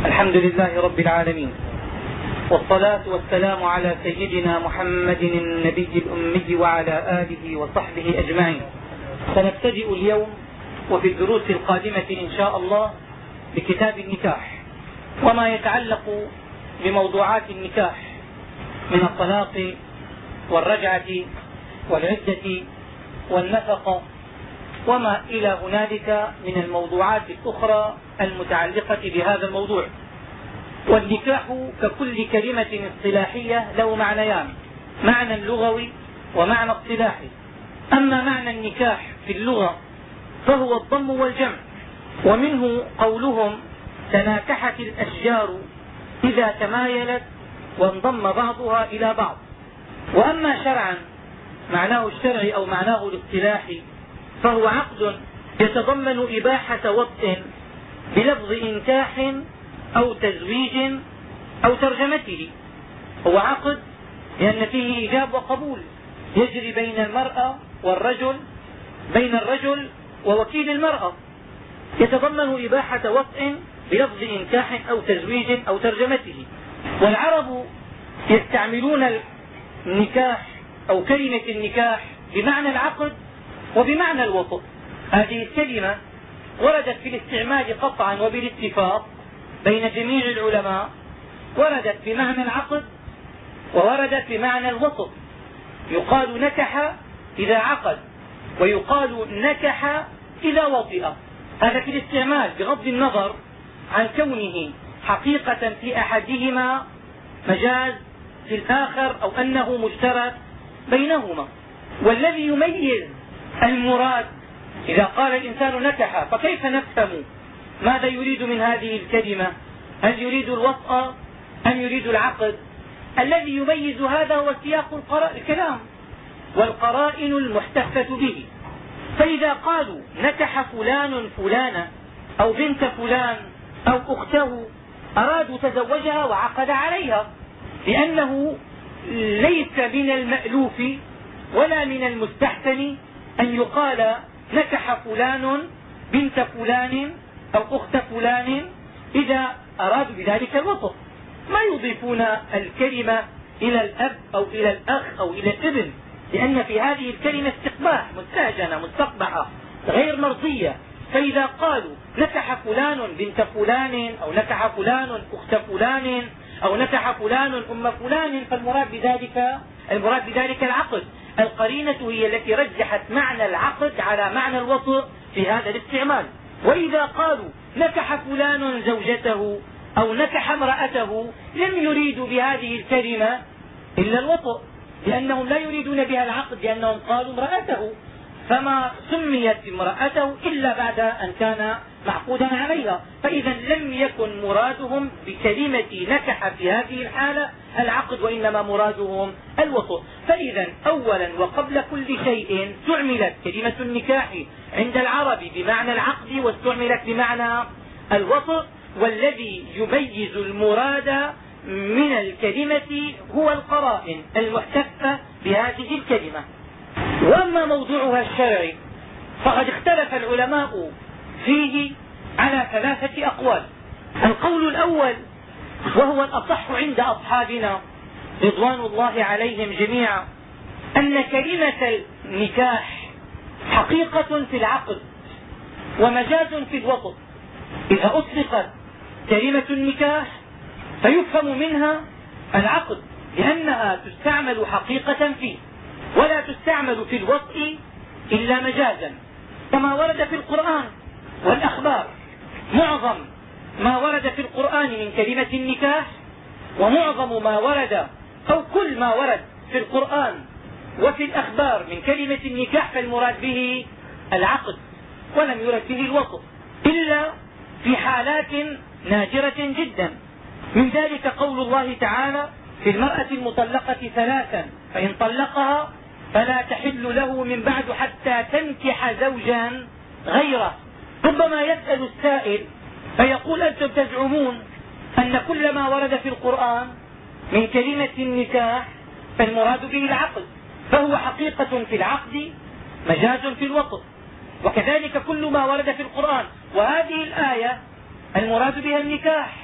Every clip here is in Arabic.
الحمد لله رب العالمين. والصلاة والسلام على سيدنا محمد النبي الأمي وعلى آله وصحبه أجمعين. سنبتدئ اليوم وفي الدروس القادمة إن شاء الله بكتاب النكاح. وما يتعلق بموضوعات النكاح من الطلاق والرجعة والعدة والنفقة وما إلى هنالك من الموضوعات الأخرى المتعلقة بهذا الموضوع. والنكاح ككل كلمة اصطلاحية له معنيان معنى لغوي ومعنى اصطلاحي. أما معنى النكاح في اللغة فهو الضم والجمع ومنه قولهم تناكحت الأشجار إذا تمايلت وانضم بعضها إلى بعض. وأما شرعا معناه الشرعي أو معناه الاصطلاحي فهو عقد يتضمن إباحة وطء بلفظ إنكاح أو تزويج أو ترجمته. هو عقد لأن فيه إيجاب وقبول يجري بين المرأة والرجل بين الرجل ووكيل المرأة. يتضمن إباحة وطء بلفظ إنكاح أو تزويج أو ترجمته. والعرب يستعملون النكاح أو كلمة النكاح بمعنى العقد وبمعنى الوطء هذه الكلمة وردت في الاستعمال قطعا وبالاتفاق بين جميع العلماء وردت بمعنى العقد ووردت بمعنى الوطء يقال نكح إذا عقد ويقال نكح إذا وطئ. هذا في الاستعمال بغض النظر عن كونه حقيقة في أحدهما مجاز في الآخر أو أنه مشترك بينهما. والذي يميز المراد إذا قال الإنسان نكح فكيف نفهم ماذا يريد من هذه الكلمة؟ هل يريد الوطأ أم يريد العقد؟ الذي يميز هذا هو سياق الكلام والقرائن المحتفة به. فإذا قالوا نكح فلان فلانة أو بنت فلان أو أخته أرادوا تزوجها وعقد عليها لأنه ليس من المألوف ولا من المستحسن أن يقال نكح فلان بنت فلان أو أخت فلان إذا أرادوا بذلك الوصف. ما يضيفون الكلمة إلى الأب أو إلى الأخ أو إلى الابن لأن في هذه الكلمة استقباح مستهجنة مستقبحة غير مرضية. فإذا قالوا نكح فلان بنت فلان أو نكح فلان أخت فلان أو نكح فلان أم فلان فالمراد بذلك المراد بذلك العقد. القرينة هي التي رجحت معنى العقد على معنى الوطء في هذا الاستعمال. وإذا قالوا نكح فلان زوجته أو نكح امرأته لم يريدوا بهذه الكلمة إلا الوطء لأنهم لا يريدون بها العقد لأنهم قالوا امرأته. فما سميت امرأته إلا بعد أن كان معقودا عليها. فإذا لم يكن مرادهم بكلمة نكح في هذه الحالة العقد وإنما مرادهم الوطء فإذا أولا وقبل كل شيء استعملت كلمة النكاح عند العرب بمعنى العقد واستعملت بمعنى الوطء والذي يميز المراد من الكلمة هو القرائن المحتفة بهذه الكلمة. وأما موضوعها الشرعي فقد اختلف العلماء فيه على ثلاثة أقوال. القول الأول وهو الأصح عند أصحابنا رضوان الله عليهم جميعا أن كلمة النكاح حقيقة في العقد ومجاز في الوطن. إذا أطلقت كلمة النكاح فيفهم منها العقد لأنها تستعمل حقيقة فيه ولا تستعمل في الوطء إلا مجازا. كما ورد في القرآن والأخبار. معظم ما ورد في القرآن من كلمة النكاح ومعظم ما ورد أو كل ما ورد في القرآن وفي الأخبار من كلمة النكاح فالمراد به العقد ولم يرد به الوطء إلا في حالات نادرة جدا. من ذلك قول الله تعالى في المرأة المطلقة ثلاثا فإن طلقها فلا تحل له من بعد حتى تنكح زوجا غيره. ربما يسأل السائل فيقول أنتم تزعمون أن كل ما ورد في القرآن من كلمة النكاح فالمراد به العقد فهو حقيقة في العقد مجاز في الوطن وكذلك كل ما ورد في القرآن وهذه الآية المراد بها النكاح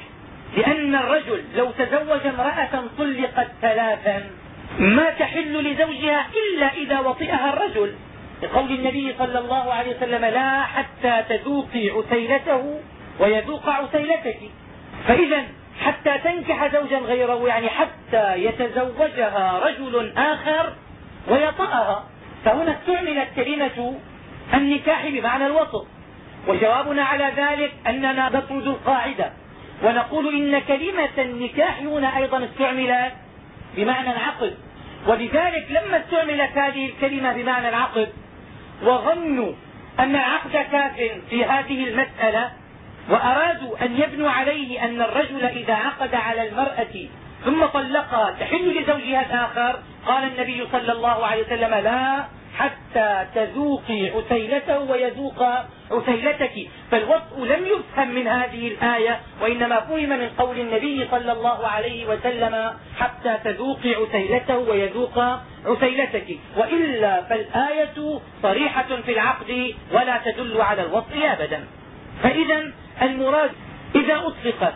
لأن الرجل لو تزوج امرأة طلقت ثلاثا ما تحل لزوجها إلا إذا وطئها الرجل. لقول النبي صلى الله عليه وسلم لا حتى تذوقي عسيلته ويذوق عسيلتك فإذا حتى تنكح زوجا غيره يعني حتى يتزوجها رجل آخر ويطأها. فهنا استعملت كلمة النكاح بمعنى الوطء وجوابنا على ذلك أننا نطرد القاعدة ونقول إن كلمة النكاح هنا أيضا استعملت بمعنى العقد. ولذلك لما استعملت هذه الكلمة بمعنى العقد وظنوا أن العقد كاف في هذه المسألة وأرادوا أن يبنوا عليه أن الرجل إذا عقد على المرأة ثم طلقها تحل لزوجها الآخر قال النبي صلى الله عليه وسلم لا حتى تذوقي عسيلته ويذوق عسيلتك فالوطء لم يفهم من هذه الآية وإنما فهم من قول النبي صلى الله عليه وسلم حتى تذوقي عسيلته ويذوق عسيلتك وإلا فالآية صريحة في العقد ولا تدل على الوطء أبدا. فإذا المراد إذا أطلقت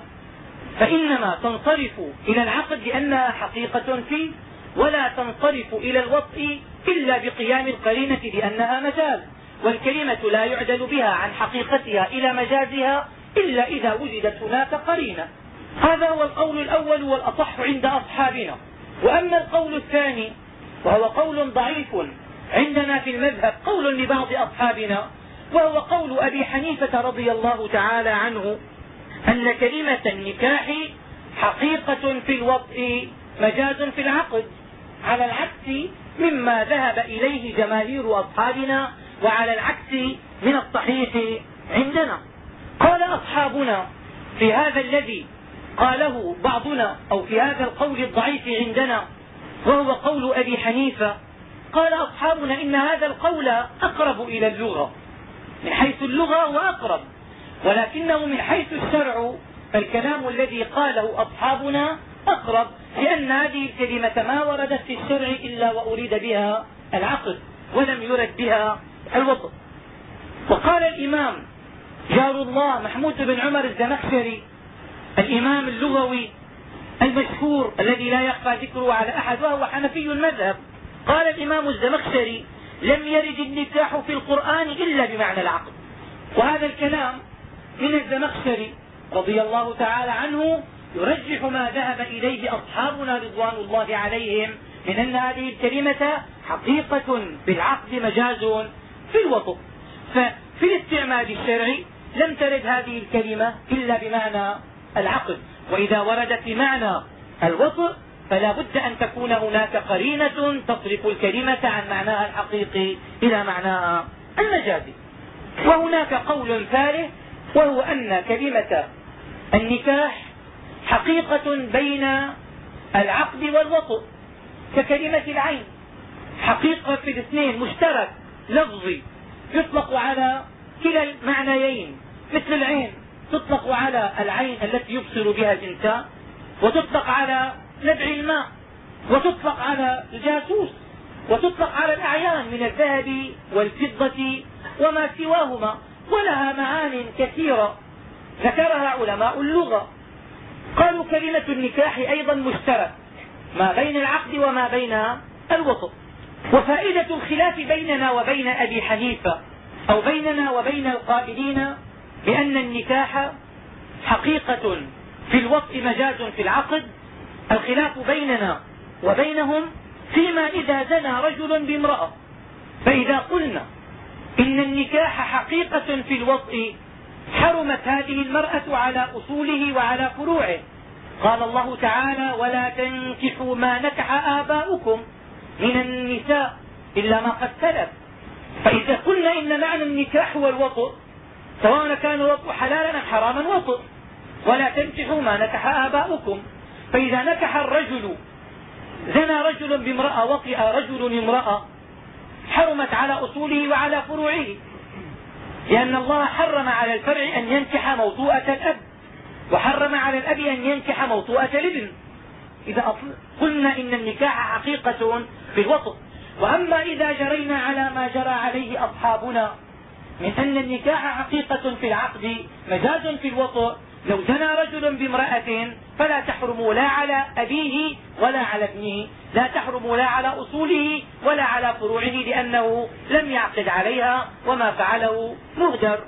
فإنما تنصرف إلى العقد لأنها حقيقة فيه ولا تنصرف إلى الوطء إلا بقيام القرينة بأنها مجاز والكلمة لا يعدل بها عن حقيقتها إلى مجازها إلا إذا وجدت هناك قرينة. هذا هو القول الأول والأصح عند أصحابنا. وأما القول الثاني وهو قول ضعيف عندنا في المذهب قول لبعض أصحابنا وهو قول أبي حنيفة رضي الله تعالى عنه أن كلمة النكاح حقيقة في الوطء مجاز في العقد. على العكس مما ذهب إليه جماهير أصحابنا وعلى العكس من الصحيح عندنا. قال أصحابنا في هذا الذي قاله بعضنا أو في هذا القول الضعيف عندنا وهو قول أبي حنيفة قال أصحابنا إن هذا القول أقرب إلى اللغة من حيث اللغة هو أقرب ولكنه من حيث الشرع فالكلام الذي قاله أصحابنا أقرب لأن هذه الكلمة ما وردت في الشرع إلا وأريد بها العقد ولم يرد بها الوطن وقال الإمام جار الله محمود بن عمر الزمخشري الإمام اللغوي المشهور الذي لا يخفى ذكره على أحد وهو حنفي المذهب. قال الإمام الزمخشري لم يرد النكاح في القرآن إلا بمعنى العقد وهذا الكلام من الزمخشري رضي الله تعالى عنه يرجح ما ذهب إليه أصحابنا رضوان الله عليهم من أن هذه الكلمة حقيقة بالعقد مجاز في الوطء ففي الاستعمال الشرعي لم ترد هذه الكلمة إلا بمعنى العقد. وإذا وردت بمعنى الوطء فلا بد أن تكون هناك قرينة تصرف الكلمة عن معناها الحقيقي إلى معناها المجازي وهناك قول ثالث وهو أن كلمة النكاح حقيقة بين العقد والوطء ككلمة العين. حقيقة في الاثنين مشترك لفظي. يطلق على كلا المعنيين مثل العين. تطلق على العين التي يبصر بها الإنسان وتطلق على نبع الماء وتطلق على الجاسوس وتطلق على الأعيان من الذهب والفضة وما سواهما. ولها معان كثيرة. ذكرها علماء اللغة. قالوا كلمة النكاح أيضا مشترك ما بين العقد وما بين الوطء وفائدة الخلاف بيننا وبين أبي حنيفة أو بيننا وبين القائلين بأن النكاح حقيقة في الوطء مجاز في العقد الخلاف بيننا وبينهم فيما إذا زنى رجل بامرأة. فإذا قلنا إن النكاح حقيقة في الوطء حرمت هذه المرأة على أصوله وعلى فروعه. قال الله تعالى ولا تنكحوا ما نكح آباؤكم من النساء إلا ما قد سلف. فإذا قلنا إن معنى النكاح هو الوطء سواء كان الوطء حلالا أم حراما وطء ولا تنكحوا ما نكح آباؤكم. فإذا نكح الرجل زنى رجل بامرأة وطئ رجل امرأة حرمت على أصوله وعلى فروعه. لأن الله حرم على الفرع أن ينكح موطوءة الأب وحرم على الأب أن ينكح موطوءة الابن. إذا قلنا إن النكاح حقيقة في الوطء وأما إذا جرينا على ما جرى عليه أصحابنا من أن النكاح حقيقة في العقد مجاز في الوطء لو زنى رجل بامرأة فلا تحرم لا على أبيه ولا على ابنه لا تحرم لا على أصوله ولا على فروعه لأنه لم يعقد عليها وما فعله مهدر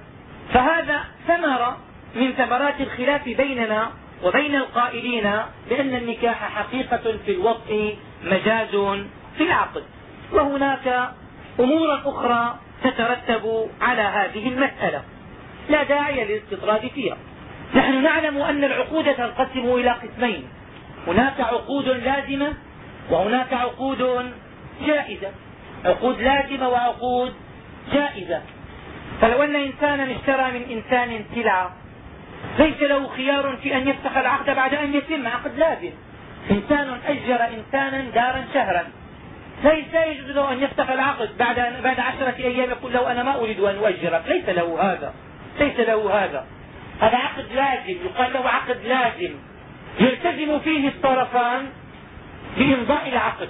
فهذا ثمرة من ثمرات الخلاف بيننا وبين القائلين بأن النكاح حقيقة في الوطء مجاز في العقد. وهناك أمور أخرى تترتب على هذه المسألة. لا داعي للاستطراد فيها. نحن نعلم أن العقود تنقسم إلى قسمين. هناك عقود لازمة وهناك عقود جائزة. عقود لازمة وعقود جائزة. فلو أن إنسانا اشترى من إنسان سلعة ليس له خيار في أن يفتح العقد بعد أن يتم عقد لازم. إنسان أجر إنسانا دارا شهرا. ليس يجوز له أن يفتح العقد بعد بعد عشرة أيام يقول له أنا ما أريد أن أؤجرك ليس له هذا. ليس له هذا. هذا عقد لازم يقال له عقد لازم. يلتزم فيه الطرفان بإمضاء العقد.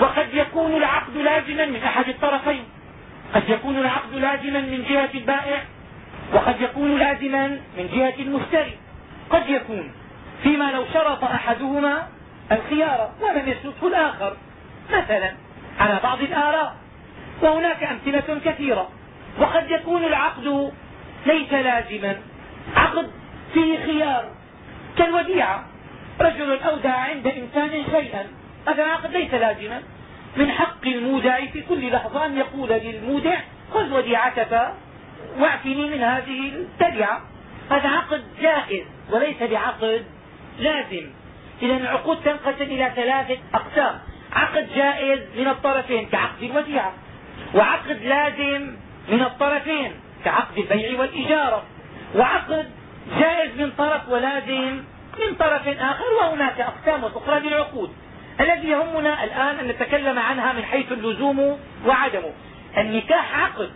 وقد يكون العقد لازما من أحد الطرفين. قد يكون العقد لازما من جهة البائع وقد يكون لازما من جهة المشتري. قد يكون. فيما لو شرط أحدهما الخيار ولم يشرطه الآخر. مثلا على بعض الآراء. وهناك أمثلة كثيرة. وقد يكون العقد ليس لازما. عقد فيه خيار. كالوديعة رجل أودع عند إنسان شيئا. هذا العقد ليس لازما. من حق المودع في كل لحظة أن يقول للمودع خذ وديعتك واعفني من هذه التبعة. هذا عقد جائز وليس بعقد لازم. إذا العقود تنقسم إلى ثلاثة أقسام. عقد جائز من الطرفين كعقد الوديعة وعقد لازم من الطرفين كعقد البيع والإجارة وعقد جائز من طرف ولازم من طرف آخر وهناك أقسام أخرى للعقود. الذي يهمنا الآن أن نتكلم عنها من حيث اللزوم وعدمه. النكاح عقد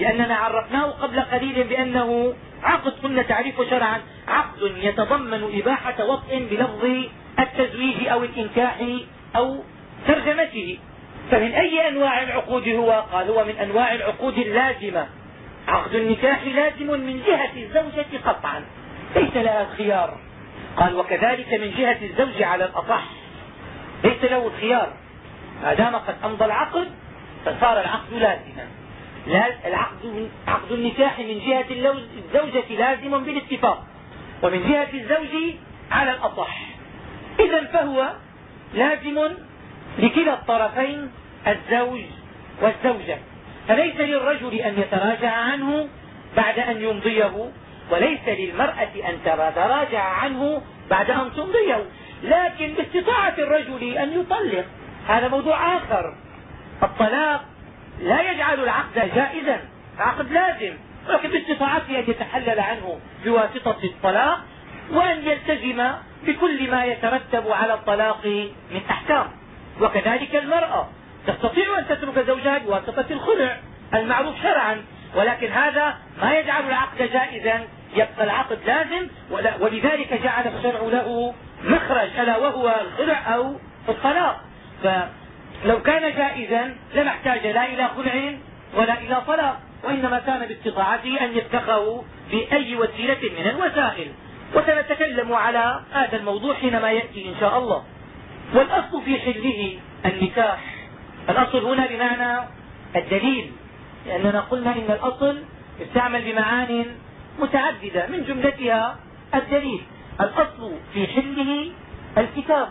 لأننا عرفناه قبل قليل بأنه عقد قلنا تعريفه شرعا. عقد يتضمن إباحة وطء بلفظ التزويج أو الإنكاح أو ترجمته. فمن أي أنواع العقود هو؟ قال هو من أنواع العقود اللازمة. عقد النكاح لازم من جهة الزوجة قطعا. ليس لها الخيار قال وكذلك من جهة الزوج على الأصح. ليس له الخيار ما دام قد أمضى العقد فصار العقد لازما. العقد عقد النكاح من جهة الزوجة لازم بالاتفاق. ومن جهة الزوج على الأصح. إذا فهو لازم لكلا الطرفين الزوج والزوجة. فليس للرجل أن يتراجع عنه بعد أن يمضيه وليس للمرأة أن تتراجع عنه بعد أن تمضيه. لكن باستطاعة الرجل أن يطلق. هذا موضوع آخر. الطلاق لا يجعل العقد جائزا العقد لازم ولكن باستطاعته أن يتحلل عنه بواسطة الطلاق وأن يلتزم بكل ما يترتب على الطلاق من أحكام. وكذلك المرأة. تستطيع أن تترك زوجها بواسطة الخلع المعروف شرعا ولكن هذا ما يجعل العقد جائزا يبقى العقد لازم ولذلك جعل الشرع له مخرج ألا وهو الخلع أو الطلاق. فلو كان جائزا لما أحتاج لا إلى خلع ولا إلى طلاق وإنما كان باستطاعته أن يتخذه بأي وسيلة من الوسائل. وسنتكلم على هذا الموضوع حينما يأتي إن شاء الله. والأصل في حله النكاح. الأصل هنا بمعنى الدليل لأننا قلنا إن الأصل يستعمل بمعان متعددة من جملتها الدليل. الأصل في حله الكتاب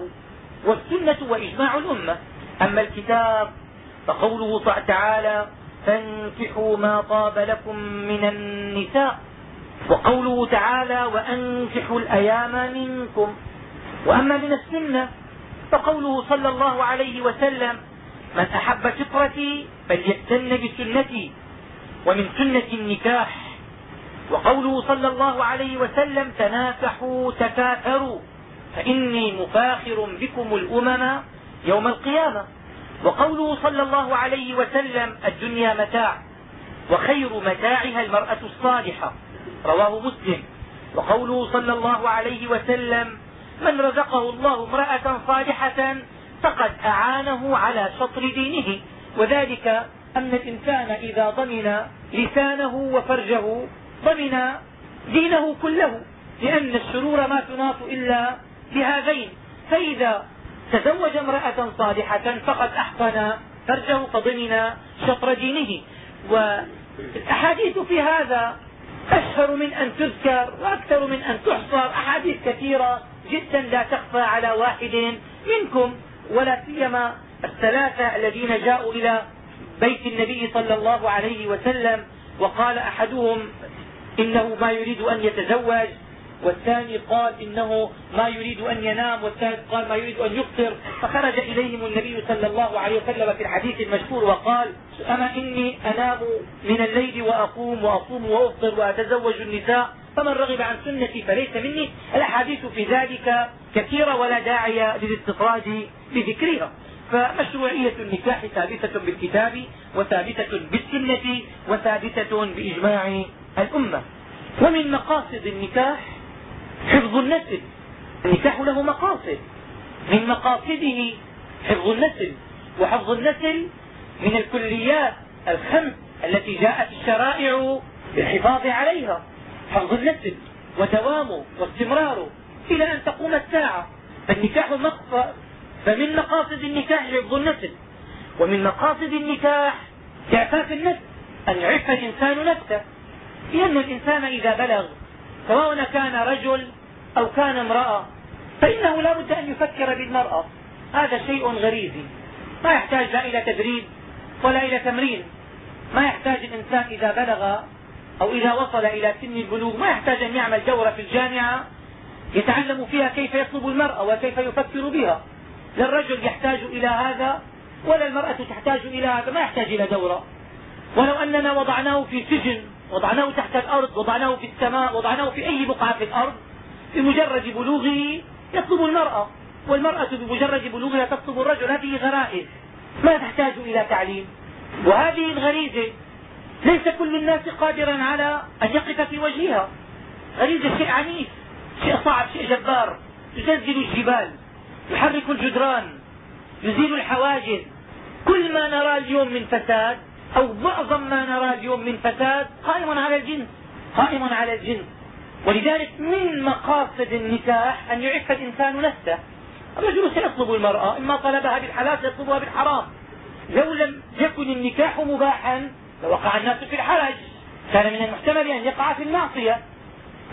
والسنة وإجماع الأمة. أما الكتاب فقوله تعالى فانكحوا ما طاب لكم من النساء وقوله تعالى وأنكحوا الأيام منكم وأما من السنة فقوله صلى الله عليه وسلم من أحب فطرتي فليأتن بسنتي ومن سنة النكاح. وقوله صلى الله عليه وسلم تناكحوا تكاثروا فإني مفاخر بكم الأمم يوم القيامة. وقوله صلى الله عليه وسلم الدنيا متاع وخير متاعها المرأة الصالحة. رواه مسلم. وقوله صلى الله عليه وسلم من رزقه الله امرأة صالحة فقد أعانه على شطر دينه. وذلك أن الإنسان إذا ضمن لسانه وفرجه ضمن دينه كله لأن الشرور ما تناط إلا بهذين. فإذا تزوج امرأة صالحة فقد أحسن فرجه فضمن شطر دينه. والأحاديث في هذا أشهر من أن تذكر وأكثر من أن تحصر. أحاديث كثيرة جدا لا تخفى على واحد منكم. ولا سيما الثلاثة الذين جاءوا إلى بيت النبي صلى الله عليه وسلم وقال أحدهم إنه ما يريد أن يتزوج والثاني قال إنه ما يريد أن ينام والثالث قال ما يريد أن يفطر. فخرج إليهم النبي صلى الله عليه وسلم في الحديث المشهور وقال أما إني أنام من الليل وأقوم وأصوم وأفطر وأتزوج النساء فمن رغب عن سنتي فليس مني. الأحاديث في ذلك كثيرة ولا داعي للاستطراد بذكرها فمشروعية النكاح ثابتة بالكتاب وثابتة بالسنة وثابتة بإجماع الأمة. ومن مقاصد النكاح حفظ النسل. النكاح له مقاصد. من مقاصده حفظ النسل. وحفظ النسل من الكليات الخمس التي جاءت الشرائع بالحفاظ عليها. حفظ النسل ودوامه واستمراره إلى أن تقوم الساعة. فالنكاح مقصد فمن مقاصد النكاح حفظ النسل ومن مقاصد النكاح اعفاف النفس أن يعف الإنسان نفسه. لأن الإنسان إذا بلغ سواء كان رجل أو كان امرأة فإنه لا بد أن يفكر بالمرأة. هذا شيء غريزي ما يحتاج لا إلى تدريب ولا إلى تمرين. ما يحتاج الإنسان إذا بلغ أو إذا وصل إلى سن البلوغ ما يحتاج أن يعمل دورة في الجامعة يتعلم فيها كيف يطلب المرأة وكيف يفكر بها. لا الرجل يحتاج إلى هذا ولا المرأة تحتاج إلى هذا ما يحتاج إلى دورة. ولو أننا وضعناه في سجن وضعناه تحت الأرض وضعناه في السماء وضعناه في أي بقعة في الأرض بمجرد بلوغه يطلب المرأة. والمرأة بمجرد بلوغها تطلب الرجل هذه غرائز. ما تحتاج إلى تعليم. وهذه الغريزة ليس كل الناس قادرا على أن يقف في وجهها. غريزة شيء عنيف شيء صعب شيء جبار. تزلزل الجبال يحرك الجدران يزيل الحواجز. كل ما نرى اليوم من فساد أو معظم ما نرى اليوم من فساد قائم على الجنس قائم على الجنس ولذلك من مقاصد النكاح أن يعف الإنسان نفسه. الرجل سيطلب المرأة إما طلبها بالحلال سيطلبها بالحرام. لو لم يكن النكاح مباحا لوقع الناس في الحرج. كان من المحتمل أن يقع في المعصية.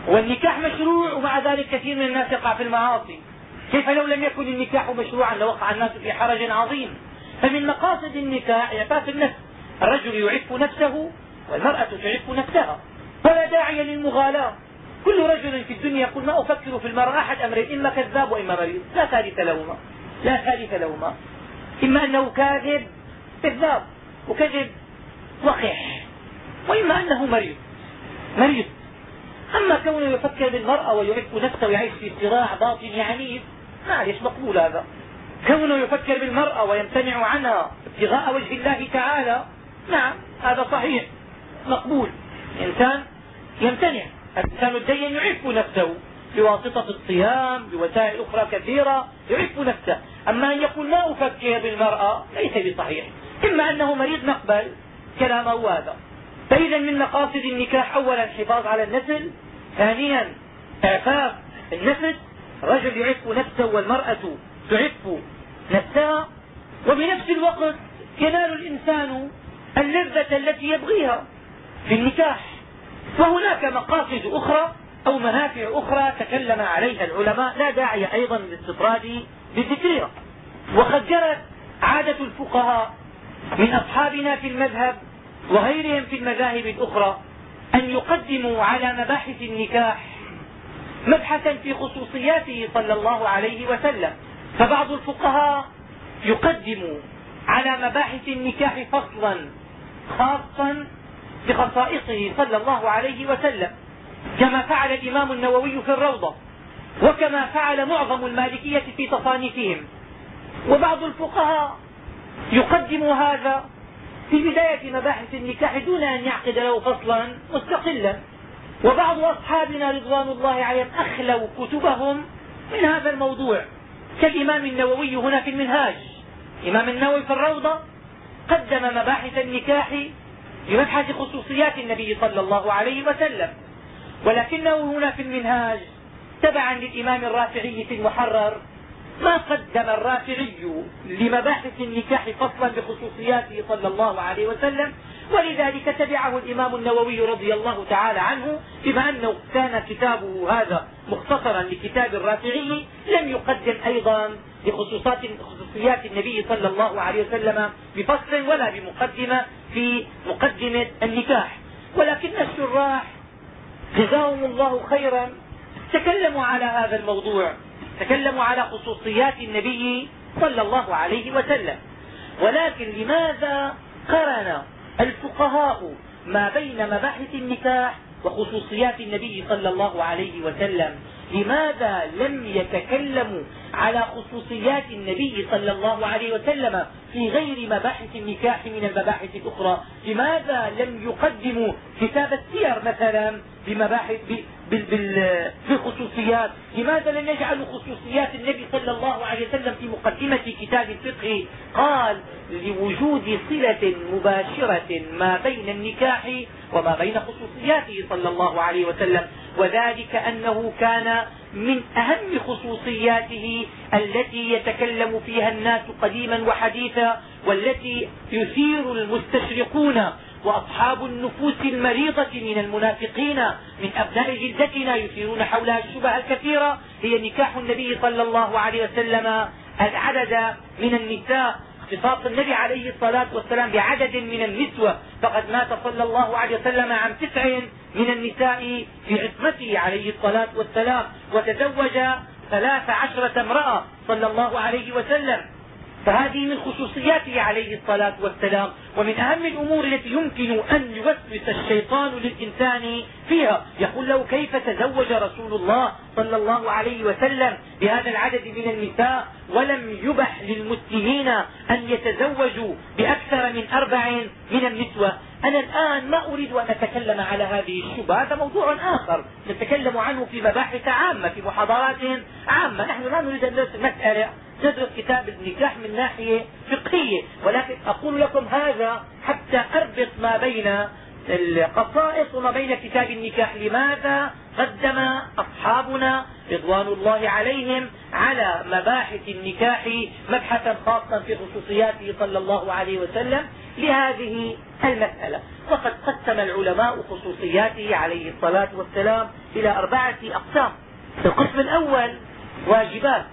والنكاح مشروع ومع ذلك كثير من الناس يقع في المعاصي. كيف لو لم يكن النكاح مشروعا؟ لوقع الناس في حرج عظيم. فمن مقاصد النكاح إعفاف النفس. الرجل يعف نفسه والمرأة تعف نفسها. ولا داعي للمغالاة. كل رجل في الدنيا يقول ما أفكر في المرأة أحد أمرين. إما كذاب وإما مريض. لا ثالث لهما. لا ثالث لهما. إما أنه كاذب كذاب. وكذب وقح وإما أنه مريض. مريض. أما كونه يفكر بالمرأة ويعف نفسه ويعيش في صراع باطني عنيف معلش مقبول هذا. كونه يفكر بالمرأة ويمتنع عنها ابتغاء وجه الله تعالى نعم هذا صحيح. مقبول. إنسان يمتنع. الإنسان الدين يعف نفسه بواسطة الصيام بوسائل أخرى كثيرة يعف نفسه. أما أن يقول ما أفكر بالمرأة ليس بصحيح. إما أنه مريض نقبل كلامه هذا فإذا من مقاصد النكاح أولا الحفاظ على النسل ثانيا إعفاف النفس الرجل يعف نفسه والمرأة تعف نفسها وبنفس الوقت ينال الإنسان اللذة التي يبغيها في النكاح. وهناك مقاصد أخرى أو منافع أخرى تكلم عليها العلماء لا داعي أيضا للاستطراد بذكرها وقد جرت عادة الفقهاء من أصحابنا في المذهب وغيرهم في المذاهب الأخرى أن يقدموا على مباحث النكاح مبحثا في خصوصياته صلى الله عليه وسلم. فبعض الفقهاء يقدم على مباحث النكاح فصلا خاصا بخصائصه صلى الله عليه وسلم كما فعل الإمام النووي في الروضة وكما فعل معظم المالكية في تصانيفهم. وبعض الفقهاء يقدم هذا في بداية مباحث النكاح دون أن يعقد له فصلا مستقلا. وبعض أصحابنا رضوان الله عليهم أخلوا كتبهم من هذا الموضوع. كالإمام النووي هنا في المنهاج. الإمام النووي في الروضة قدم مباحث النكاح بمبحث خصوصيات النبي صلى الله عليه وسلم. ولكنه هنا في المنهاج تبعا للإمام الرافعي في المحرر. ما قدم الرافعي لمباحث النكاح فصلا بخصوصياته صلى الله عليه وسلم ولذلك تبعه الإمام النووي رضي الله تعالى عنه بما أنه كان كتابه هذا مختصرا لكتاب الرافعي لم يقدم أيضا لخصوصات خصوصيات النبي صلى الله عليه وسلم بفصل ولا بمقدمة في مقدمة النكاح. ولكن الشراح جزاهم الله خيرا تكلموا على هذا الموضوع. تكلموا على خصوصيات النبي صلى الله عليه وسلم. ولكن لماذا قرن الفقهاء ما بين مباحث النكاح وخصوصيات النبي صلى الله عليه وسلم؟ لماذا لم يتكلموا على خصوصيات النبي صلى الله عليه وسلم في غير مباحث النكاح من المباحث الأخرى؟ لماذا لم يقدموا كتاب السير مثلا بمباحث بالخصوصيات. لماذا لم يجعلوا خصوصيات النبي صلى الله عليه وسلم في مقدمة كتاب الفقه؟ قال لوجود صلة مباشرة ما بين النكاح وما بين خصوصياته صلى الله عليه وسلم. وذلك أنه كان من أهم خصوصياته التي يتكلم فيها الناس قديما وحديثا والتي يثير المستشرقون وأصحاب النفوس المريضة من المنافقين من أبناء جلدتنا يثيرون حولها الشبه الكثيرة. هي نكاح النبي صلى الله عليه وسلم العدد من النساء. اختصاص النبي عليه الصلاة والسلام بعدد من النسوة. فقد مات صلى الله عليه وسلم عن تسع من النساء في عصمته عليه الصلاة والسلام. وتزوج ثلاث عشرة امرأة صلى الله عليه وسلم. فهذه من خصوصياته عليه الصلاة والسلام ومن أهم الأمور التي يمكن أن يوسوس الشيطان للإنسان فيها. يقول له كيف تزوج رسول الله صلى الله عليه وسلم بهذا العدد من النساء ولم يبح للمسلمين أن يتزوجوا بأكثر من أربع من النسوة. أنا الآن ما أريد أن أتكلم على هذه الشبهة. هذا موضوع آخر. نتكلم عنه في مباحث عامة في محاضرات عامة. نحن لا نريد أن ندرس كتاب النكاح من ناحية فقهية. ولكن أقول لكم هذا حتى أربط ما بين القصائص وما بين كتاب النكاح لماذا قدم أصحابنا رضوان الله عليهم على مباحث النكاح مبحثا خاصا في خصوصياته صلى الله عليه وسلم لهذه المسألة؟ وقد قسم العلماء خصوصياته عليه الصلاة والسلام إلى أربعة أقسام. القسم الأول واجبات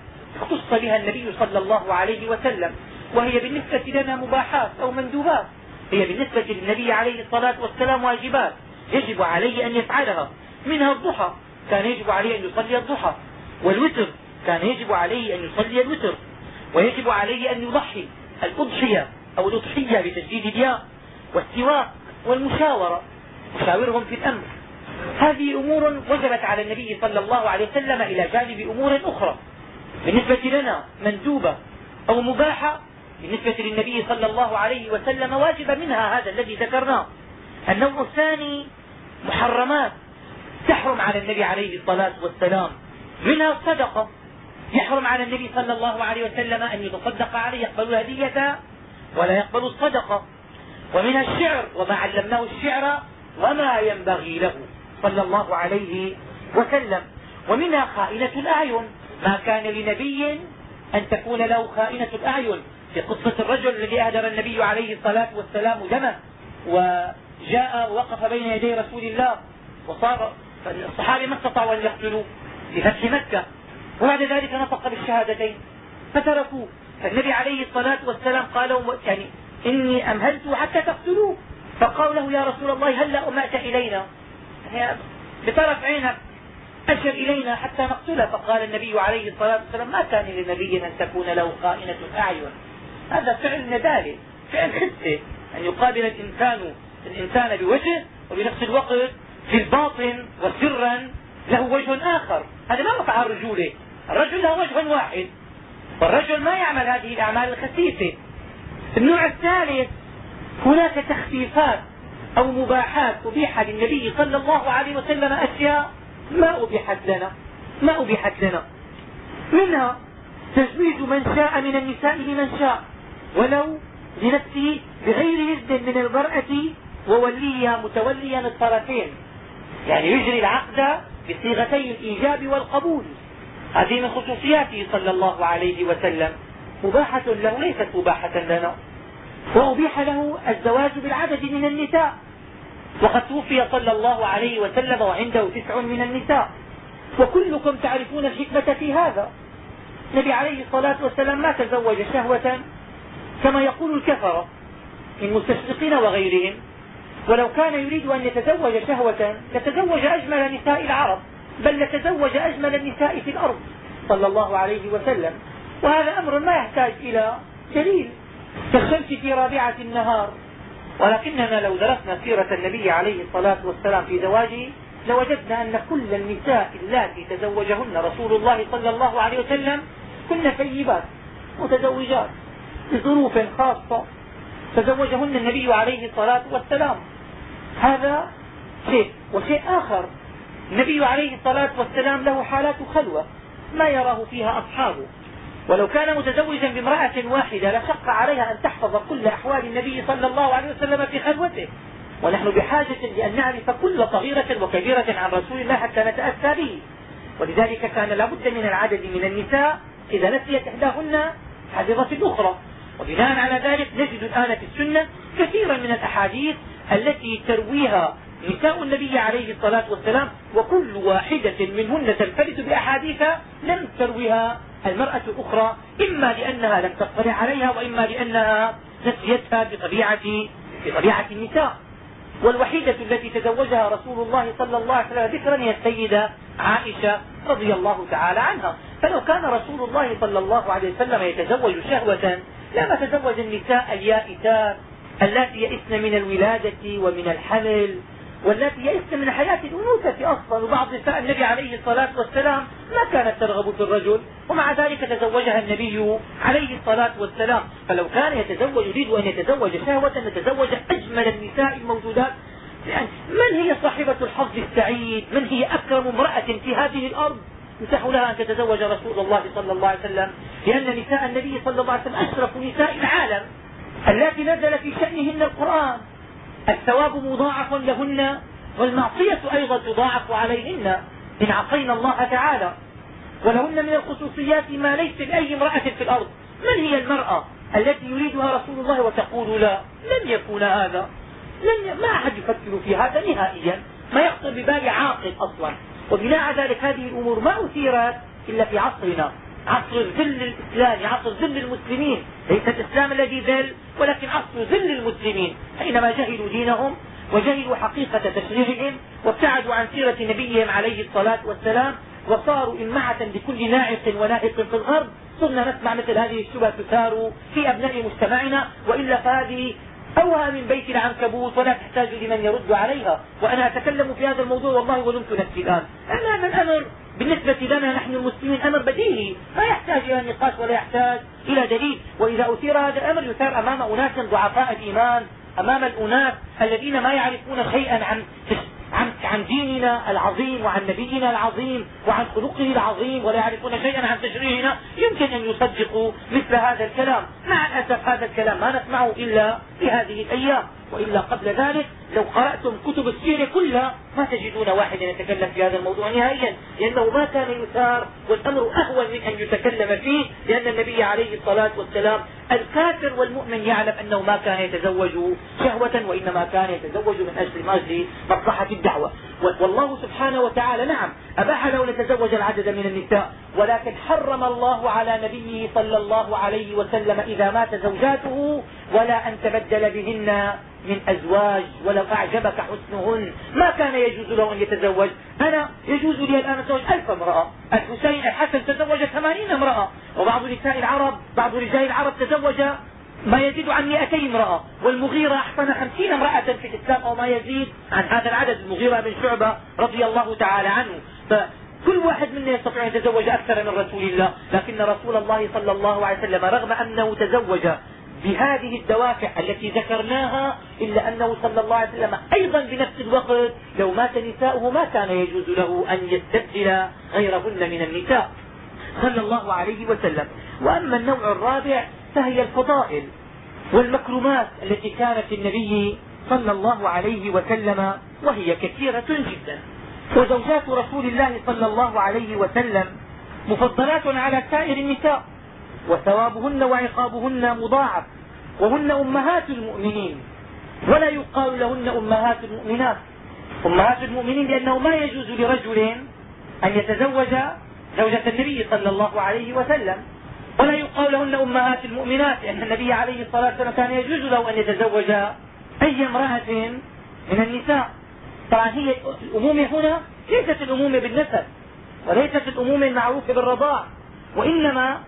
اختص بها النبي صلى الله عليه وسلم وهي بالنسبة لنا مباحات أو مندوبات. هي بالنسبة للنبي عليه الصلاة والسلام واجبات. يجب عليه أن يفعلها. منها الضحى. كان يجب عليه أن يصلي الضحى. والوتر. كان يجب عليه أن يصلي الوتر. ويجب عليه أن يضحي. الأضحية أو الأضحية بتجديد الياء والسواك والمشاورة. يشاورهم في الأمر. هذه أمور وجبت على النبي صلى الله عليه وسلم إلى جانب أمور أخرى. بالنسبة لنا مندوبة أو مباحة بالنسبة للنبي صلى الله عليه وسلم واجب منها هذا الذي ذكرناه. النوع الثاني محرمات تحرم على النبي عليه الصلاة والسلام. منها الصدقة يحرم على النبي صلى الله عليه وسلم أن يتصدق عليه يقبل الهدية ولا يقبل الصدقة. ومنها الشعر وما علمناه الشعر وما ينبغي له صلى الله عليه وسلم. ومنها خائنة الأعين. ما كان لنبي أن تكون له خائنة الأعين. في قصة الرجل الذي أهدر النبي عليه الصلاة والسلام دمه وجاء وقف بين يدي رسول الله وصار الصحابة ما استطاعوا أن يقتلوه في فتح مكة. وبعد ذلك نطق بالشهادتين فتركوه. فالنبي عليه الصلاة والسلام قال يعني إني أمهلت حتى تقتلوه. فقالوا له يا رسول الله هلا أمأت إلينا؟ يعني بطرف عينك أشر إلينا حتى نقتله. فقال النبي عليه الصلاة والسلام ما كان لنبي أن تكون له خائنة أعين. هذا فعل ندالة فعل خسة أن يقابل الإنسان الإنسان بوجه وبنفس الوقت في الباطن وسرا له وجه آخر. هذا ما رفع الرجولة الرجل له وجه واحد. والرجل ما يعمل هذه الأعمال الخسيسة. النوع الثالث هناك تخفيفات أو مباحات أبيح للنبي صلى الله عليه وسلم أشياء ما أبيحت لنا ما أبيحت لنا. منها تزويج من شاء من النساء لمن شاء. ولو لنفسه بغير إذن من المرأة ووليها متوليا الطرفين. يعني يجري العقد بصيغتي الإيجاب والقبول. هذه من خصوصياته صلى الله عليه وسلم. مباحة له ليست مباحة لنا. وأبيح له الزواج بالعدد من النساء. وقد توفي صلى الله عليه وسلم وعنده تسع من النساء. وكلكم تعرفون الحكمة في هذا. النبي عليه الصلاة والسلام ما تزوج شهوة كما يقول الكفرة من مستشرقين وغيرهم ولو كان يريد أن يتزوج شهوة لتزوج أجمل نساء العرب بل لتزوج أجمل النساء في الأرض صلى الله عليه وسلم. وهذا أمر ما يحتاج إلى دليل. كالشمس في رابعة النهار. ولكننا لو درسنا سيرة النبي عليه الصلاة والسلام في زواجه لوجدنا أن كل النساء اللاتي تزوجهن رسول الله صلى الله عليه وسلم كن ثيبات متزوجات. بظروف خاصة تزوجهن النبي عليه الصلاة والسلام. هذا شيء وشيء آخر. النبي عليه الصلاة والسلام له حالات خلوة ما يراه فيها أصحابه. ولو كان متزوجا بامرأة واحدة لشق عليها أن تحفظ كل أحوال النبي صلى الله عليه وسلم في خلوته. ونحن بحاجة لأن نعرف كل صغيرة وكبيرة عن رسول الله حتى نتأسى به. ولذلك كان لابد من العدد من النساء إذا نسيت إحداهن حفظت الأخرى. وبناء على ذلك نجد الآن في السنة كثيرا من الأحاديث التي ترويها نساء النبي عليه الصلاة والسلام وكل واحدة منهن تنفرد بأحاديث لم تروها المرأة الأخرى إما لأنها لم تطلع عليها وإما لأنها نسيتها بطبيعة, بطبيعة النساء. والوحيدة التي تزوجها رسول الله صلى الله عليه وسلم ذكرا هي السيدة عائشة رضي الله تعالى عنها. فلو كان رسول الله صلى الله عليه وسلم يتزوج شهوة لما تزوج النساء اليائسات اللاتي يئسن من الولادة ومن الحمل والتي يئسن من حياة الأنوثة أصلا. وبعض نساء النبي عليه الصلاة والسلام ما كانت ترغب في الرجل ومع ذلك تزوجها النبي عليه الصلاة والسلام. فلو كان يتزوج يريد أن يتزوج شهوة لتزوج أجمل النساء الموجودات. يعني من هي صاحبة الحظ السعيد؟ من هي أكرم امرأة في هذه الأرض؟ يتاح لها أن تتزوج رسول الله صلى الله عليه وسلم لأن نساء النبي صلى الله عليه وسلم أشرف نساء العالم التي نزل في شأنهن القرآن الثواب مضاعف لهن والمعصية أيضا تضاعف عليهن إن عصينا الله تعالى. ولهن من الخصوصيات ما ليس لأي امرأة في الأرض. من هي المرأة التي يريدها رسول الله وتقول لا؟ لن يكون هذا. لن ما أحد يفكر في هذا نهائيا. ما يخطر ببال عاقل أصلا. وبناء ذلك هذه الأمور ما أثيرت إلا في عصرنا. عصر ذل الإسلام عصر ذل المسلمين. ليس الإسلام الذي ذل ولكن عصر ذل المسلمين. حينما جهلوا دينهم وجهلوا حقيقة تشريعهم وابتعدوا عن سيرة نبيهم عليه الصلاة والسلام وصاروا إمعة بكل ناعق وناهق في الغرب صرنا نسمع مثل هذه الشبهة تثار في أبناء مجتمعنا وإلا فهذه أوهى من بيت العنكبوت ولا تحتاج لمن يرد عليها. وأنا أتكلم في هذا الموضوع والله ولمت نفسي الآن. أنا من أمر بالنسبة لنا نحن المسلمين أمر بديهي. ما يحتاج إلى نقاش ولا يحتاج إلى دليل. وإذا أثير هذا الأمر يثار أمام أناس ضعفاء الإيمان أمام الأناس الذين ما يعرفون شيئا عن عن عن ديننا العظيم وعن نبينا العظيم وعن خلقه العظيم ولا يعرفون شيئا عن تشريعنا يمكن أن يصدقوا مثل هذا الكلام. مع الأسف هذا الكلام ما نسمعه إلا في هذه الأيام. وإلا قبل ذلك لو قرأتم كتب السيرة كلها ما تجدون واحدا يتكلم في هذا الموضوع نهائيا لأنه ما كان يثار والأمر أهون من أن يتكلم فيه لأن النبي عليه الصلاة والسلام الكافر والمؤمن يعلم أنه ما كان يتزوج شهوة وإنما كان يتزوج من أجل ما أجل مصلحة الدعوة. والله سبحانه وتعالى نعم أباح له ان يتزوج العدد من النساء ولكن حرم الله على نبيه صلى الله عليه وسلم إذا مات زوجاته ولا أن تبدل بهن من أزواج ولو أعجبك حسنهن. ما كان يجوز له أن يتزوج. أنا يجوز لي الآن أتزوج ألف امرأة. الحسين الحسن تزوج ثمانين امرأة. وبعض نساء العرب بعض رجال العرب تزوج ما يزيد عن مئتي امرأة. والمغيرة أحسن خمسين امرأة في الإسلام أو ما يزيد عن هذا العدد. المغيرة بن شعبة رضي الله تعالى عنه. فكل واحد منا يستطيع أن يتزوج أكثر من رسول الله. لكن رسول الله صلى الله عليه وسلم رغم أنه تزوج بهذه الدوافع التي ذكرناها إلا أنه صلى الله عليه وسلم أيضا بنفس الوقت لو مات نساؤه ما كان يجوز له أن يستبدل غيرهن من النساء صلى الله عليه وسلم. وأما النوع الرابع فهي الفضائل والمكرمات التي كانت النبي صلى الله عليه وسلم وهي كثيرة جدا. وزوجات رسول الله صلى الله عليه وسلم مفضلات على سائر النساء وثوابهن وعقابهن مضاعف. وهن أمهات المؤمنين. ولا يقال لهن أمهات المؤمنات. أمهات المؤمنين لأنه ما يجوز لرجل أن يتزوج زوجة النبي صلى الله عليه وسلم. ولا يقال لهن أمهات المؤمنات لأن النبي عليه الصلاة والسلام كان يجوز له أن يتزوج أي امرأة من النساء. طبعا هي الأمومة هنا ليست الأمومة بالنسب وليست الأمومة المعروفة بالرضاع وإنما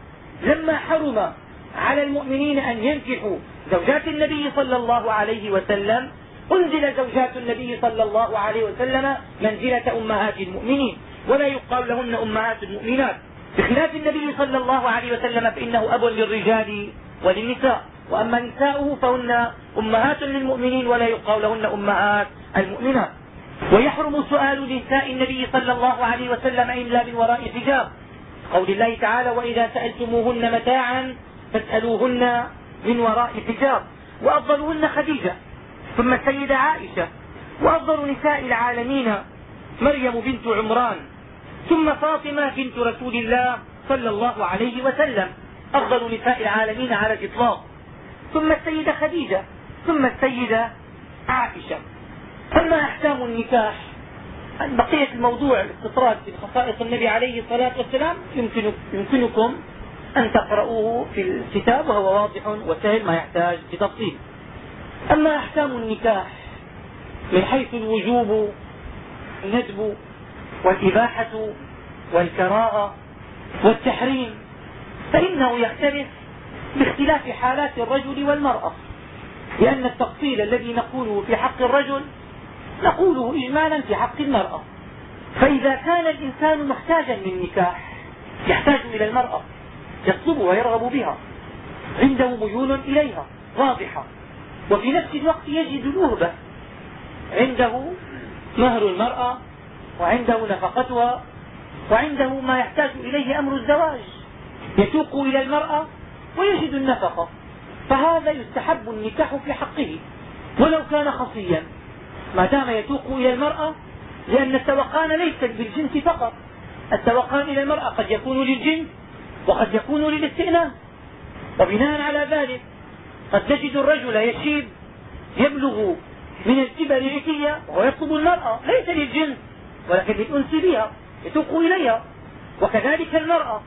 لما حرم على المؤمنين أن ينكحوا زوجات النبي صلى الله عليه وسلم. أنزل زوجات النبي صلى الله عليه وسلم منزلة أمهات المؤمنين ولا يقال لهن أمهات المؤمنات. بخلاف النبي صلى الله عليه وسلم فإنه أب للرجال وللنساء. وأما نساؤه فهن أمهات للمؤمنين ولا يقال لهن أمهات المؤمنات. ويحرم سؤال نساء النبي صلى الله عليه وسلم إلا من وراء حجاب. قول الله تعالى وإذا سألتموهن متاعا فاسألوهن من وراء حجاب وأفضلهن خديجة ثم السيدة عائشة وأفضل نساء العالمين مريم بنت عمران ثم فاطمة بنت رسول الله صلى الله عليه وسلم أفضل نساء العالمين على الإطلاق. ثم السيدة خديجة ثم السيدة عائشة. أما أحكام النكاح بقية الموضوع الاستطراد في خصائص النبي عليه الصلاة والسلام يمكن يمكنكم أن تقرؤوه في الكتاب وهو واضح وسهل ما يحتاج لتفصيل. أما أحكام النكاح من حيث الوجوب الندب والإباحة والكراهة والتحريم فإنه يختلف باختلاف حالات الرجل والمرأة لأن التفصيل الذي نقوله في حق الرجل نقوله إجمالا في حق المرأة. فإذا كان الإنسان محتاجا للنكاح يحتاج إلى المرأة. يطلبها ويرغب بها. عنده ميول إليها واضحة. وفي نفس الوقت يجد الوهبة عنده مهر المرأة وعنده نفقتها وعنده ما يحتاج إليه أمر الزواج. يتوق إلى المرأة ويجد النفقة. فهذا يستحب النكاح في حقه. ولو كان خصيا. ما دام يتوق إلى المرأة لأن التوقان ليس بالجنس فقط. التوقان إلى المرأة قد يكون للجنس وقد يكون للاستئناس وبناء على ذلك قد تجد الرجل يشيب يبلغ من الكبر عتية وهو يطلب المرأة. ليس للجنس ولكن للأنس بها يتوق إليها. وكذلك المرأة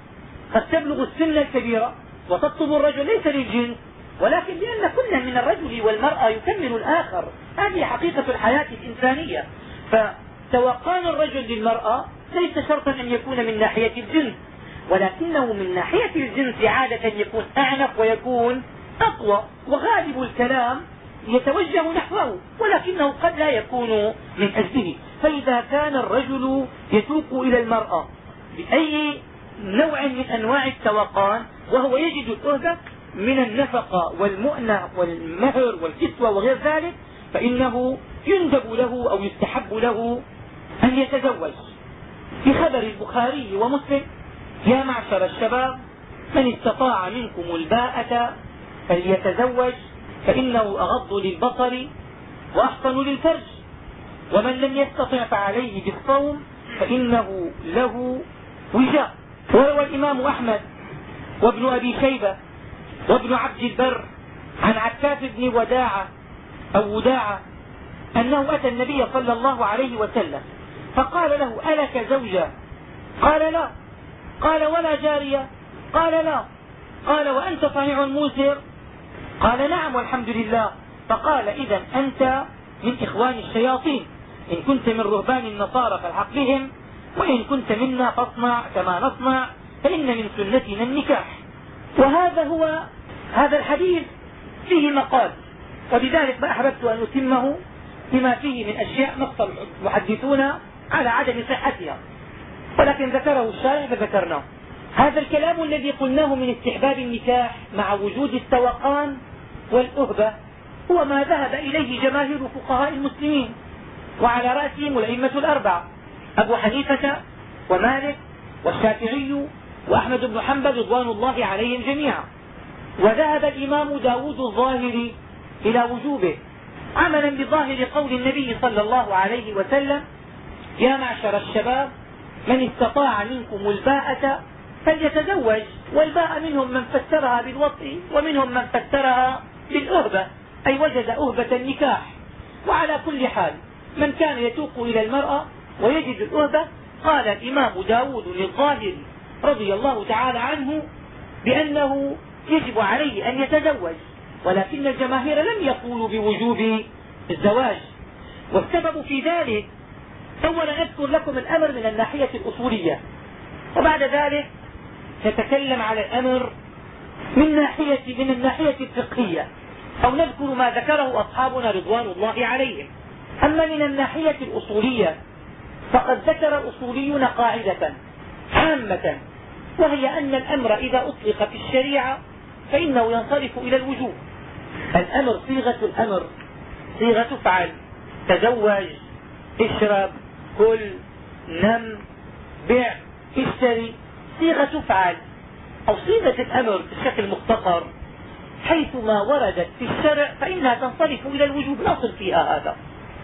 قد تبلغ السن الكبيرة وتطلب الرجل ليس للجنس ولكن لأن كل من الرجل والمرأة يكمل الآخر. هذه حقيقة الحياة الإنسانية. فتوقان الرجل للمرأة ليس شرطا أن يكون من ناحية الجنس ولكنه من ناحية الجنس عادة يكون أعنف ويكون أقوى وغالب الكلام يتوجه نحوه ولكنه قد لا يكون من أجله. فإذا كان الرجل يسوق إلى المرأة بأي نوع من أنواع التوقان وهو يجد الأهدة من النفقة والمؤنة والمهر والكسوة وغير ذلك فإنه يندب له أو يستحب له أن يتزوج. في خبر البخاري ومسلم يا معشر الشباب من استطاع منكم الباءة فليتزوج فإنه أغض للبصر وأحصن للفرج. ومن لم يستطع فعليه بالصوم فإنه له وجاء. وروى الإمام أحمد وابن أبي شيبة وابن عبد البر عن عكاف بن وداعة أو وداعة أنه أتى النبي صلى الله عليه وسلم فقال له ألك زوجة؟ قال لا. قال ولا جارية؟ قال لا. قال وأنت صنيع موسر قال نعم والحمد لله. فقال إذا أنت من إخوان الشياطين. إن كنت من رهبان النصارى فالحق بهم وإن كنت منا فاصنع كما نصنع فإن من سنتنا النكاح. وهذا هو هذا الحديث فيه مقال. وبذلك ما أحببت أن أتمه بما فيه من أشياء نص المحدثون على عدم صحتها. ولكن ذكره الشارع فذكرناه. هذا الكلام الذي قلناه من استحباب النكاح مع وجود التوقان والأهبة هو ما ذهب إليه جماهير فقهاء المسلمين وعلى رأسهم الأئمة الأربعة أبو حنيفة ومالك والشافعي وأحمد بن حنبل رضوان الله عليهم جميعا. وذهب الإمام داود الظاهري إلى وجوبه عملا بظاهر قول النبي صلى الله عليه وسلم يا معشر الشباب من استطاع منكم الباءة فليتزوج والباء منهم من فسرها بالوطء ومنهم من فسرها بالأهبة أي وجد أهبة النكاح. وعلى كل حال من كان يتوق إلى المرأة ويجد الأهبة قال الإمام داود للظاهر رضي الله تعالى عنه بأنه يجب عليه أن يتزوج ولكن الجماهير لم يقولوا بوجوب الزواج. والسبب في ذلك اولا اذكر لكم الأمر من الناحية الأصولية. وبعد ذلك نتكلم على الأمر من ناحيه من الناحية الفقهية. أو نذكر ما ذكره أصحابنا رضوان الله عليهم. أما من الناحية الأصولية فقد ذكر الاصوليون قاعدة عامة وهي أن الأمر إذا أطلق في الشريعة فإنه ينصرف إلى الوجوب الامر صيغة الأمر صيغة افعل تزوج اشرب كل نم بع اشتري صيغة تفعل أو صيغة الأمر بشكل مختصر حيثما وردت في الشرع فإنها تنصرف إلى الوجوب نصل فيها هذا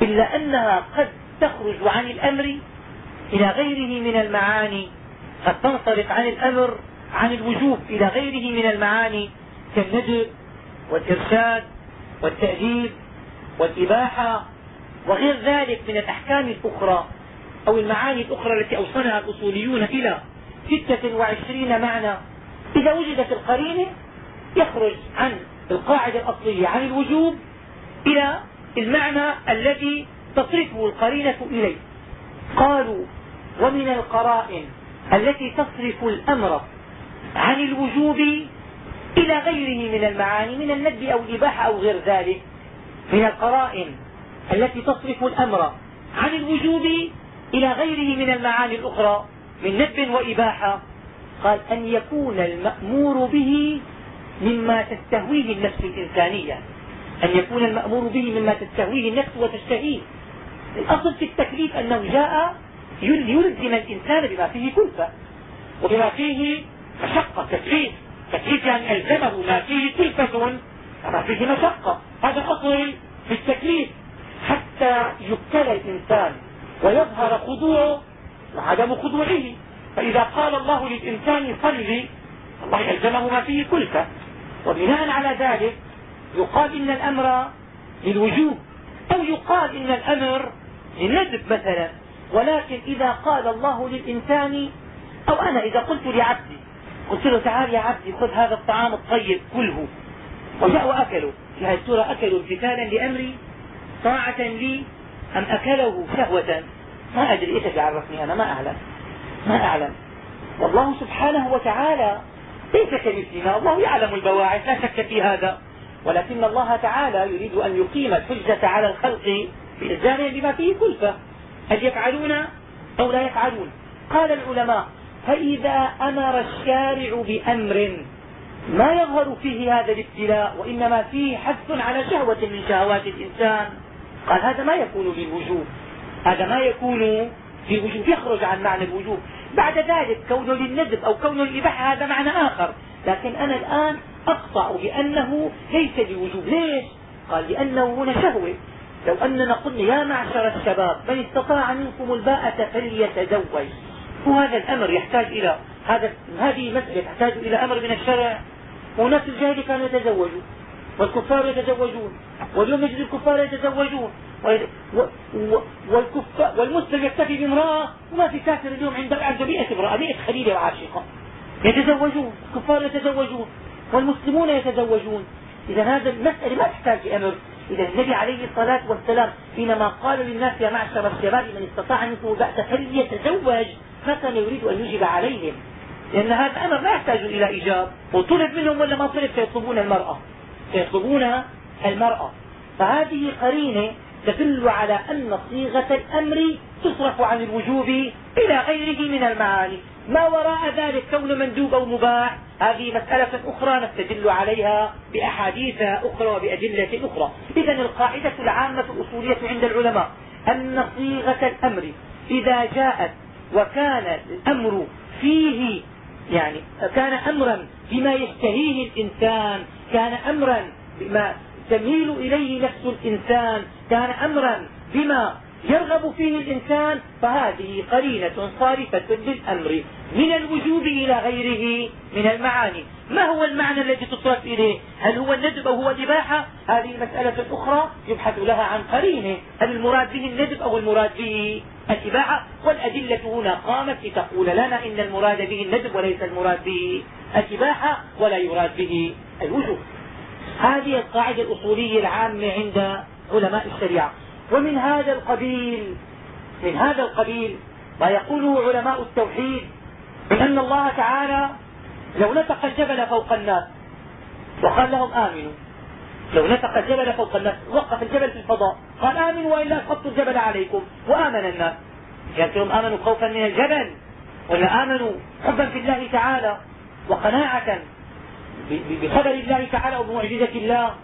إلا أنها قد تخرج عن الأمر إلى غيره من المعاني قد تنصرف عن الأمر عن الوجوب إلى غيره من المعاني كالندب والإرشاد والتأديب والإباحة وغير ذلك من الأحكام الأخرى أو المعاني الأخرى التي أوصلها الأصوليون إلى ستة وعشرين معنى. إذا وجدت القرينه يخرج عن القاعدة الأصلية عن الوجوب إلى المعنى الذي تصرفه القرينة إليه. قالوا ومن القرائن التي تصرف الأمر عن الوجوب إلى غيره من المعاني من الندب أو الإباحة أو غير ذلك من القرائن التي تصرف الأمر عن الوجوب إلى غيره من المعاني الأخرى من ندب وإباحة. قال أن يكون المأمور به مما تستهويه النفس الإنسانية. أن يكون المأمور به مما تستهويه النفس وتشتهيه. الأصل في التكليف أنه جاء يلزم الإنسان بما فيه كلفة. وبما فيه مشقة تكليف. تكليف يعني ألزمه ما فيه كلفة وما فيه مشقة. هذا أصل في التكليف. حتى يبتلى الإنسان ويظهر خضوعه وعدم خضوعه. فإذا قال الله للإنسان صلي الله ألزمه ما فيه كلفة. وبناء على ذلك يقال إن الأمر للوجوب أو يقال إن الأمر للندب مثلا. ولكن إذا قال الله للإنسان أو أنا إذا قلت لعبدي قلت له تعال يا عبدي خذ هذا الطعام الطيب كله. وجاء وأكله. في هذه السورة أكلوا امتثالا لأمري طاعة لي أم أكله شهوة؟ ما أدري إيش يعرفني أنا ما أعلم. ما أعلم. والله سبحانه وتعالى ليس كمثلنا الله يعلم البواعث لا شك في هذا. ولكن الله تعالى يريد أن يقيم الحجة على الخلق بإلزامهم بما فيه كلفة هل يفعلون أو لا يفعلون؟ قال العلماء فإذا أمر الشارع بأمر ما يظهر فيه هذا الابتلاء وإنما فيه حث على شهوة من شهوات الإنسان. قال هذا ما يكون للوجوب هذا ما يكون للوجوب يخرج عن معنى الوجوب. بعد ذلك كونه للندب أو كونه للإباحة هذا معنى آخر. لكن أنا الآن أقطع بأنه ليس بوجوب. ليش؟ قال لأنه هنا شهوة. لو أننا قلنا يا معشر الشباب من استطاع منكم الباءة فليتزوج. وهذا الأمر يحتاج إلى هذا هذه مسألة تحتاج إلى أمر من الشرع. وناس الجاهل كانوا يتزوجون والكفار يتزوجون واليوم نجد الكفار يتزوجون والمسلم يكتفي بامرأة وما في كافر اليوم عنده عنده 100 امرأة 100 خليلة وعاشقة. يتزوجون الكفار يتزوجون والمسلمون يتزوجون. إذا هذا المسألة ما تحتاج أمر. إذا النبي عليه الصلاة والسلام حينما قال للناس يا معشر الشباب من استطاع منكم البأس فليتزوج ما كان يريد أن يجب عليهم؟ لأن هذا الأمر لا يحتاج إلى إيجاب. وطلب منهم ولا ما طلب سيطلبون المرأة. سيطلبون المرأة. فهذه قرينة تدل على أن صيغة الأمر تصرف عن الوجوب إلى غيره من المعاني. ما وراء ذلك كون مندوب أو مباح؟ هذه مسألة أخرى نستدل عليها بأحاديث أخرى وبأدلة أخرى. إذا القاعدة العامة الأصولية عند العلماء أن صيغة الأمر إذا جاءت وكان الأمر فيه يعني كان أمرا بما يشتهيه الإنسان كان أمرا بما تميل إليه نفس الإنسان كان أمرا بما يرغب فيه الإنسان فهذه قرينة صارفة للأمر من الوجوب إلى غيره من المعاني. ما هو المعنى الذي تصرف إليه؟ هل هو الندب أو هو الإباحة هذه مسألة أخرى يبحث لها عن قرينة. هل المراد به الندب أو المراد به الإباحة؟ والأدلة هنا قامت لتقول لنا إن المراد به الندب وليس المراد به. الإباحة ولا يراد به الوجوب. هذه القاعدة الأصولية العامة عند علماء الشريعة. ومن هذا القبيل من هذا القبيل ما يقوله علماء التوحيد من أن الله تعالى لو نطق الجبل فوق الناس وقال لهم آمنوا. لو نطق الجبل فوق الناس وقف الجبل في الفضاء قال آمنوا وإلا اسقطت الجبل عليكم وآمن الناس. لهم آمنوا خوفا من الجبل ولا آمنوا حبا في الله تعالى. وقناعة بخبر الله تعالى وبمعجزة الله.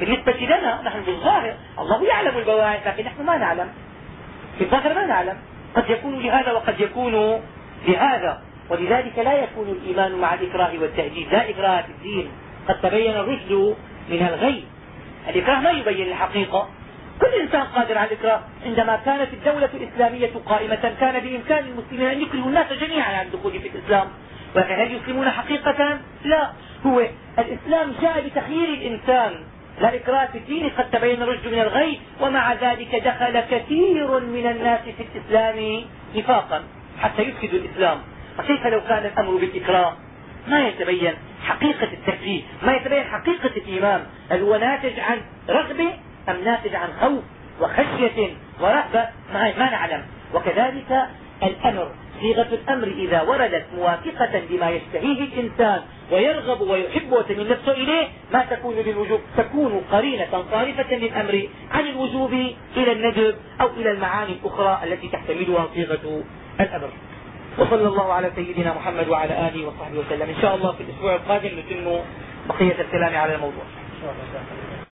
بالنسبة لنا نحن بالظاهر الله يعلم البواعث لكن نحن ما نعلم. في الظاهر ما نعلم. قد يكون لهذا وقد يكون لهذا. ولذلك لا يكون الإيمان مع الإكراه والتهديد لا إكراه في الدين. قد تبين الرشد من الغي. الإكراه ما يبين الحقيقة. كل إنسان قادر على الإكراه. عندما كانت الدولة الإسلامية قائمة كان بإمكان المسلمين أن يكرهوا الناس جميعا على الدخول في الإسلام. ولكن هل يسلمون حقيقة؟ لا. هو الإسلام جاء بتخيير الإنسان. لا إكراه في الدين قد تبين الرشد من الغي ومع ذلك دخل كثير من الناس في الإسلام نفاقا حتى يفسدوا الإسلام. فكيف لو كان الأمر بالإكراه؟ ما يتبين حقيقة التكليف ما يتبين حقيقة الإيمان. هل هو ناتج عن رغبة أم ناتج عن خوف وخشية ورهبة؟ ما نعلم. وكذلك الأمر صيغة الأمر إذا وردت موافقة لما يشتهيه الإنسان ويرغب ويحب وتميل نفسه إليه ما تكون للوجوب؟ تكون قرينة صارفة للأمر عن الوجوب إلى الندب أو إلى المعاني الأخرى التي تحتملها صيغة الأمر. وصلى الله على سيدنا محمد وعلى آله وصحبه وسلم. إن شاء الله في الأسبوع القادم نتم بقية الكلام على الموضوع.